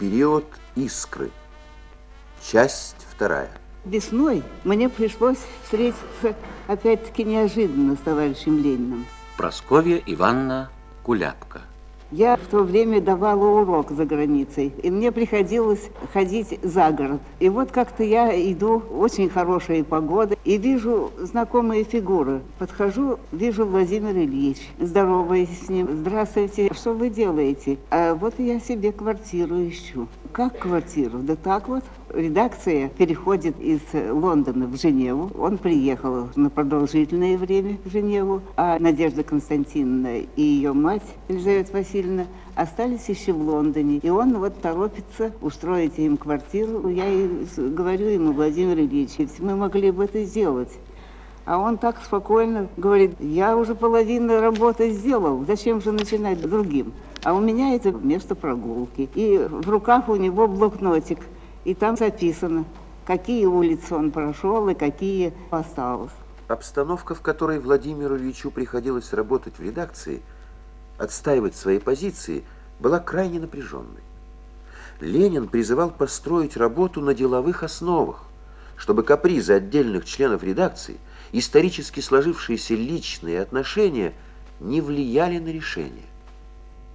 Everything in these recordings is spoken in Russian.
Период искры. Часть вторая. Весной мне пришлось встретиться опять-таки неожиданно с товарищем Лениным. Просковья Ивановна Куляпка. Я в то время давала урок за границей, и мне приходилось ходить за город. И вот как-то я иду, очень хорошая погода, и вижу знакомые фигуры. Подхожу, вижу Владимир Ильич, здороваюсь с ним. Здравствуйте, что вы делаете? А вот я себе квартиру ищу. Как квартиру? Да так вот. Редакция переходит из Лондона в Женеву. Он приехал на продолжительное время в Женеву, а Надежда Константиновна и ее мать Елизавета Васильевна остались еще в Лондоне. И он вот торопится устроить им квартиру. Я и говорю ему, Владимир Ильич, мы могли бы это сделать. А он так спокойно говорит, я уже половину работы сделал, зачем же начинать другим? А у меня это место прогулки. И в руках у него блокнотик, и там записано, какие улицы он прошел и какие осталось. Обстановка, в которой Владимиру Ильичу приходилось работать в редакции, отстаивать свои позиции, была крайне напряженной. Ленин призывал построить работу на деловых основах, чтобы капризы отдельных членов редакции, исторически сложившиеся личные отношения не влияли на решение.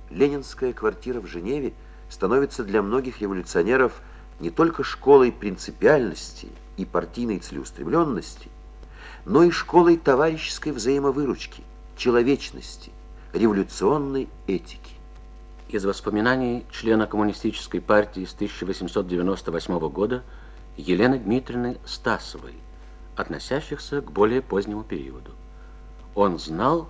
Ленинская квартира в Женеве становится для многих революционеров не только школой принципиальности и партийной целеустремленности, но и школой товарищеской взаимовыручки, человечности, революционной этики. Из воспоминаний члена Коммунистической партии с 1898 года Елены Дмитриевны Стасовой, относящихся к более позднему периоду. Он знал,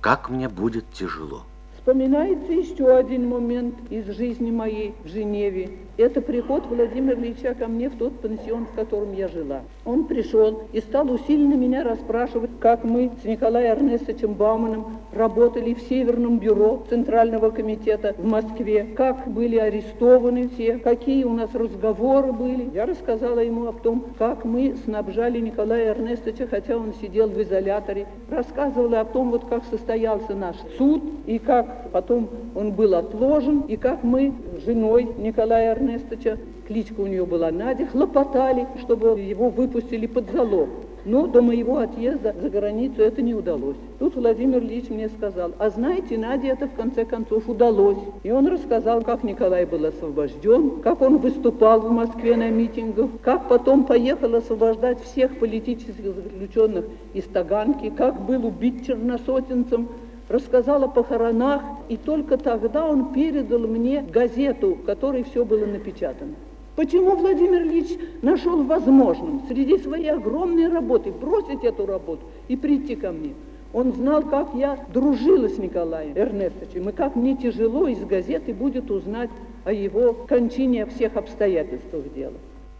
как мне будет тяжело. Вспоминается еще один момент из жизни моей в Женеве. Это приход Владимира Ильича ко мне в тот пансион, в котором я жила. Он пришел и стал усиленно меня расспрашивать, как мы с Николаем Эрнестовичем Бауманом работали в Северном бюро Центрального комитета в Москве, как были арестованы все, какие у нас разговоры были. Я рассказала ему о том, как мы снабжали Николая Эрнестовича, хотя он сидел в изоляторе. Рассказывала о том, вот как состоялся наш суд, и как потом он был отложен, и как мы с женой Николая Эрнестовича кличка у нее была Надя, хлопотали, чтобы его выпустили под залог. Но до моего отъезда за границу это не удалось. Тут Владимир Ильич мне сказал, а знаете, Наде это в конце концов удалось. И он рассказал, как Николай был освобожден, как он выступал в Москве на митингах, как потом поехал освобождать всех политических заключенных из Таганки, как был убит черносотенцем, рассказал о похоронах, и только тогда он передал мне газету, в которой все было напечатано. Почему Владимир Ильич нашел возможным среди своей огромной работы бросить эту работу и прийти ко мне? Он знал, как я дружила с Николаем Эрнестовичем, и как мне тяжело из газеты будет узнать о его кончине, о всех обстоятельствах дела.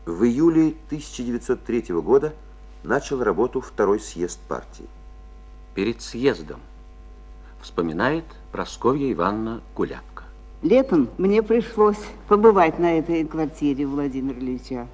В июле 1903 года начал работу второй съезд партии. Перед съездом вспоминает Просковья Ивановна Куляпка. Летом мне пришлось побывать на этой квартире Владимира Ильича.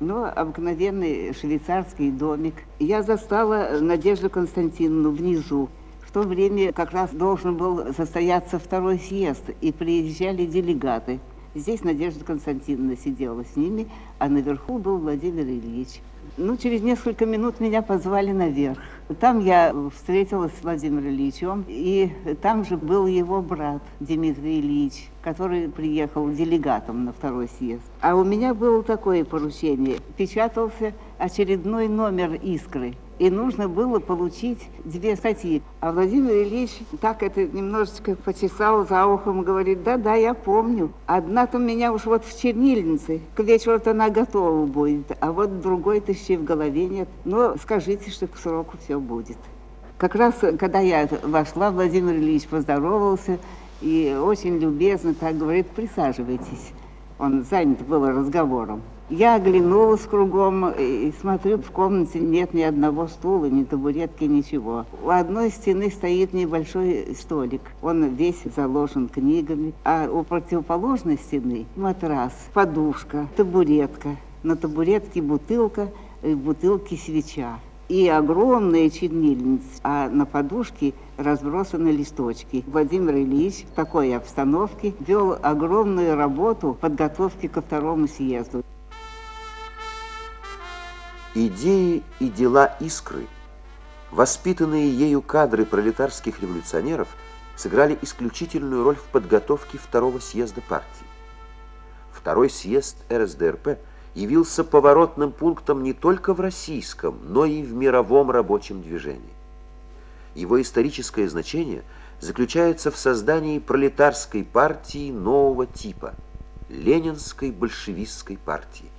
Ну, обыкновенный швейцарский домик. Я застала Надежду Константиновну внизу. В то время как раз должен был состояться второй съезд, и приезжали делегаты. Здесь Надежда Константиновна сидела с ними, а наверху был Владимир Ильич. Ну, через несколько минут меня позвали наверх. Там я встретилась с Владимиром Ильичем, и там же был его брат Дмитрий Ильич, который приехал делегатом на второй съезд. А у меня было такое поручение. Печатался очередной номер «Искры», и нужно было получить две статьи. А Владимир Ильич так это немножечко почесал за ухом, говорит, да-да, я помню. Одна-то у меня уж вот в чернильнице, к вечеру-то она готова будет, а вот другой-то еще в голове нет. Но скажите, что к сроку все будет. Как раз, когда я вошла, Владимир Ильич поздоровался и очень любезно так говорит, присаживайтесь. Он занят был разговором. Я оглянулась кругом и смотрю, в комнате нет ни одного стула, ни табуретки, ничего. У одной стены стоит небольшой столик. Он весь заложен книгами. А у противоположной стены матрас, подушка, табуретка. На табуретке бутылка, и в бутылке свеча. И огромная чернильница, а на подушке разбросаны листочки. Владимир Ильич в такой обстановке вел огромную работу подготовки ко второму съезду. Идеи и дела «Искры», воспитанные ею кадры пролетарских революционеров, сыграли исключительную роль в подготовке второго съезда партии. Второй съезд РСДРП явился поворотным пунктом не только в российском, но и в мировом рабочем движении. Его историческое значение заключается в создании пролетарской партии нового типа – Ленинской большевистской партии.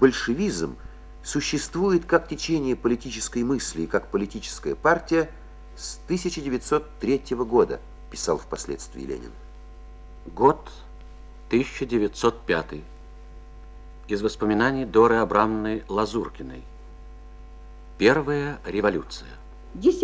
Большевизм существует как течение политической мысли и как политическая партия с 1903 года, писал впоследствии Ленин. Год 1905. Из воспоминаний Доры Абрамовны Лазуркиной. Первая революция. 10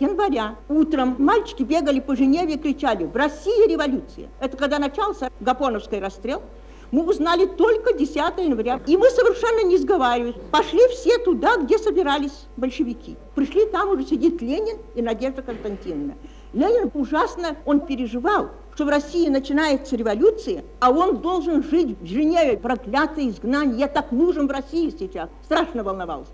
января утром мальчики бегали по Женеве и кричали «В России революция!». Это когда начался Гапоновский расстрел. Мы узнали только 10 января. И мы совершенно не сговаривались. Пошли все туда, где собирались большевики. Пришли, там уже сидит Ленин и Надежда Константиновна. Ленин ужасно, он переживал, что в России начинается революция, а он должен жить в Женеве. Проклятое изгнание, я так нужен в России сейчас. Страшно волновался.